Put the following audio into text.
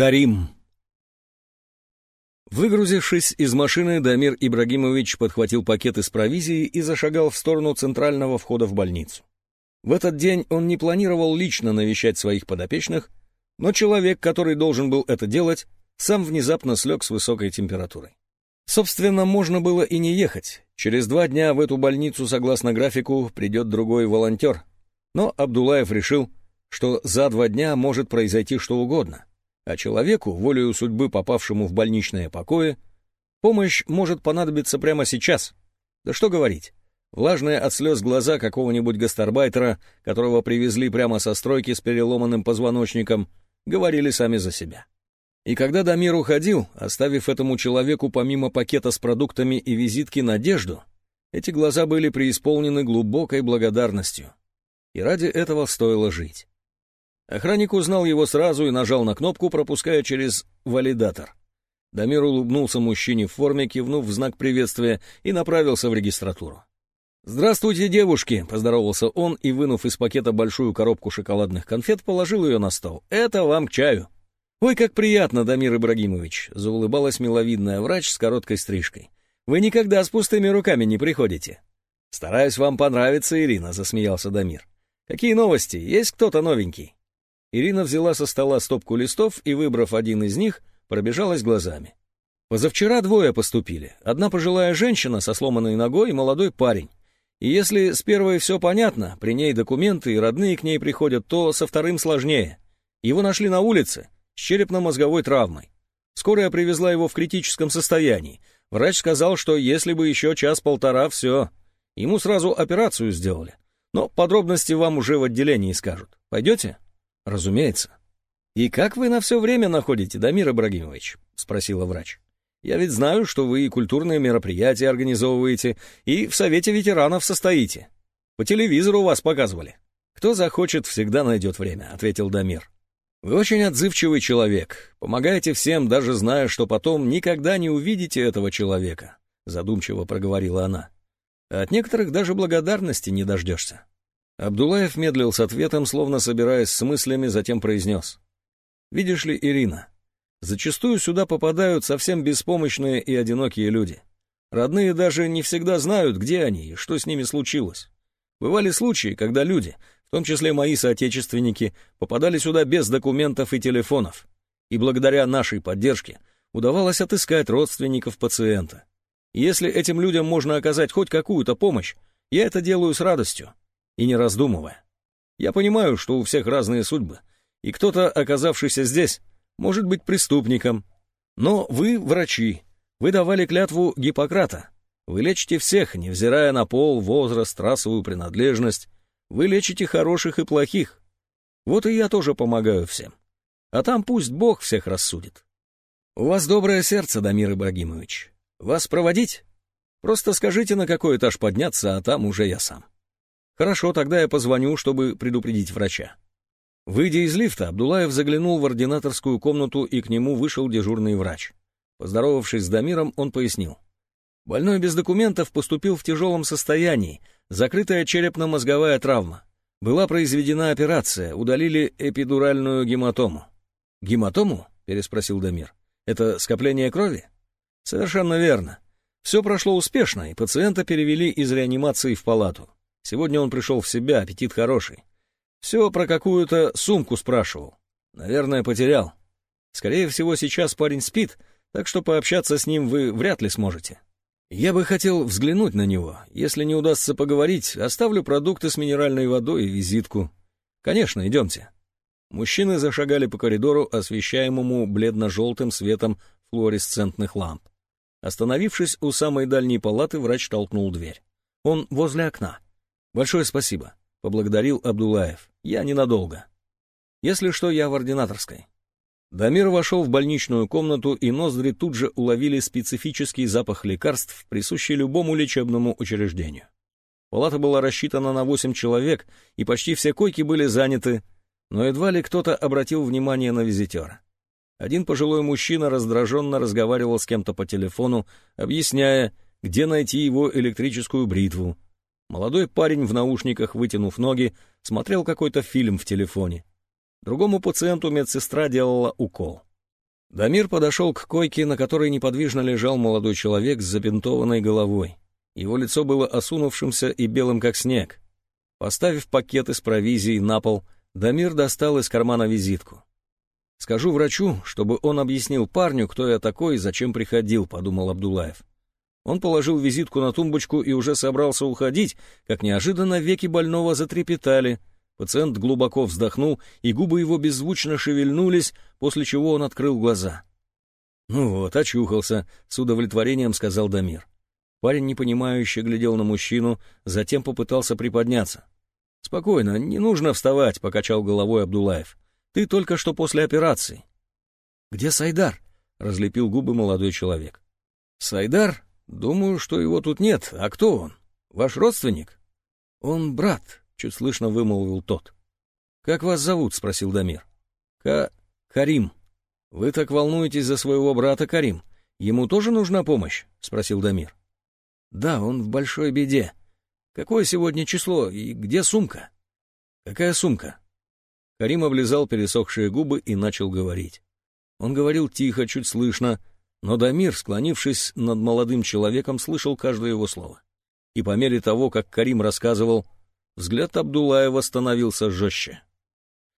Карим. Выгрузившись из машины, Дамир Ибрагимович подхватил пакеты с провизией и зашагал в сторону центрального входа в больницу. В этот день он не планировал лично навещать своих подопечных, но человек, который должен был это делать, сам внезапно слег с высокой температурой. Собственно, можно было и не ехать. Через два дня в эту больницу, согласно графику, придет другой волонтер. Но Абдулаев решил, что за два дня может произойти что угодно а человеку, волею судьбы попавшему в больничное покое, помощь может понадобиться прямо сейчас. Да что говорить, влажные от слез глаза какого-нибудь гастарбайтера, которого привезли прямо со стройки с переломанным позвоночником, говорили сами за себя. И когда Дамир уходил, оставив этому человеку помимо пакета с продуктами и визитки надежду, эти глаза были преисполнены глубокой благодарностью. И ради этого стоило жить. Охранник узнал его сразу и нажал на кнопку, пропуская через валидатор. Дамир улыбнулся мужчине в форме, кивнув в знак приветствия, и направился в регистратуру. «Здравствуйте, девушки!» — поздоровался он и, вынув из пакета большую коробку шоколадных конфет, положил ее на стол. «Это вам к чаю!» «Ой, как приятно, Дамир Ибрагимович!» — заулыбалась миловидная врач с короткой стрижкой. «Вы никогда с пустыми руками не приходите!» «Стараюсь вам понравиться, Ирина!» — засмеялся Дамир. «Какие новости? Есть кто-то новенький?» Ирина взяла со стола стопку листов и, выбрав один из них, пробежалась глазами. Позавчера двое поступили. Одна пожилая женщина со сломанной ногой и молодой парень. И если с первой все понятно, при ней документы и родные к ней приходят, то со вторым сложнее. Его нашли на улице с черепно-мозговой травмой. Скорая привезла его в критическом состоянии. Врач сказал, что если бы еще час-полтора, все. Ему сразу операцию сделали. Но подробности вам уже в отделении скажут. Пойдете? «Разумеется». «И как вы на все время находите, Дамир Ибрагимович?» — спросила врач. «Я ведь знаю, что вы и культурные мероприятия организовываете, и в Совете ветеранов состоите. По телевизору вас показывали». «Кто захочет, всегда найдет время», — ответил Дамир. «Вы очень отзывчивый человек, помогаете всем, даже зная, что потом никогда не увидите этого человека», — задумчиво проговорила она. «От некоторых даже благодарности не дождешься». Абдулаев медлил с ответом, словно собираясь с мыслями, затем произнес. «Видишь ли, Ирина, зачастую сюда попадают совсем беспомощные и одинокие люди. Родные даже не всегда знают, где они и что с ними случилось. Бывали случаи, когда люди, в том числе мои соотечественники, попадали сюда без документов и телефонов. И благодаря нашей поддержке удавалось отыскать родственников пациента. Если этим людям можно оказать хоть какую-то помощь, я это делаю с радостью и не раздумывая. Я понимаю, что у всех разные судьбы, и кто-то, оказавшийся здесь, может быть преступником. Но вы врачи, вы давали клятву Гиппократа. Вы лечите всех, невзирая на пол, возраст, расовую принадлежность. Вы лечите хороших и плохих. Вот и я тоже помогаю всем. А там пусть Бог всех рассудит. У вас доброе сердце, Дамир Ибрагимович. Вас проводить? Просто скажите, на какой этаж подняться, а там уже я сам. Хорошо, тогда я позвоню, чтобы предупредить врача. Выйдя из лифта, Абдулаев заглянул в ординаторскую комнату, и к нему вышел дежурный врач. Поздоровавшись с Дамиром, он пояснил. Больной без документов поступил в тяжелом состоянии, закрытая черепно-мозговая травма. Была произведена операция, удалили эпидуральную гематому. «Гематому?» — переспросил Дамир. «Это скопление крови?» «Совершенно верно. Все прошло успешно, и пациента перевели из реанимации в палату. Сегодня он пришел в себя, аппетит хороший. Все про какую-то сумку спрашивал. Наверное, потерял. Скорее всего, сейчас парень спит, так что пообщаться с ним вы вряд ли сможете. Я бы хотел взглянуть на него. Если не удастся поговорить, оставлю продукты с минеральной водой и визитку. Конечно, идемте. Мужчины зашагали по коридору, освещаемому бледно-желтым светом флуоресцентных ламп. Остановившись у самой дальней палаты, врач толкнул дверь. Он возле окна. «Большое спасибо», — поблагодарил Абдулаев. «Я ненадолго. Если что, я в ординаторской». Дамир вошел в больничную комнату, и ноздри тут же уловили специфический запах лекарств, присущий любому лечебному учреждению. Палата была рассчитана на восемь человек, и почти все койки были заняты, но едва ли кто-то обратил внимание на визитера. Один пожилой мужчина раздраженно разговаривал с кем-то по телефону, объясняя, где найти его электрическую бритву, Молодой парень в наушниках, вытянув ноги, смотрел какой-то фильм в телефоне. Другому пациенту медсестра делала укол. Дамир подошел к койке, на которой неподвижно лежал молодой человек с забинтованной головой. Его лицо было осунувшимся и белым, как снег. Поставив пакеты с провизией на пол, Дамир достал из кармана визитку. «Скажу врачу, чтобы он объяснил парню, кто я такой и зачем приходил», — подумал Абдулаев. Он положил визитку на тумбочку и уже собрался уходить, как неожиданно веки больного затрепетали — Пациент глубоко вздохнул, и губы его беззвучно шевельнулись, после чего он открыл глаза. «Ну вот, очухался», — с удовлетворением сказал Дамир. Парень непонимающе глядел на мужчину, затем попытался приподняться. «Спокойно, не нужно вставать», — покачал головой Абдулаев. «Ты только что после операции». «Где Сайдар?» — разлепил губы молодой человек. «Сайдар? Думаю, что его тут нет. А кто он? Ваш родственник?» «Он брат», чуть слышно вымолвил тот. «Как вас зовут?» — спросил Дамир. «Ка... Карим. Вы так волнуетесь за своего брата Карим. Ему тоже нужна помощь?» — спросил Дамир. «Да, он в большой беде. Какое сегодня число и где сумка?» «Какая сумка?» Карим облизал пересохшие губы и начал говорить. Он говорил тихо, чуть слышно, но Дамир, склонившись над молодым человеком, слышал каждое его слово. И по мере того, как Карим рассказывал, Взгляд Абдулаева становился жестче.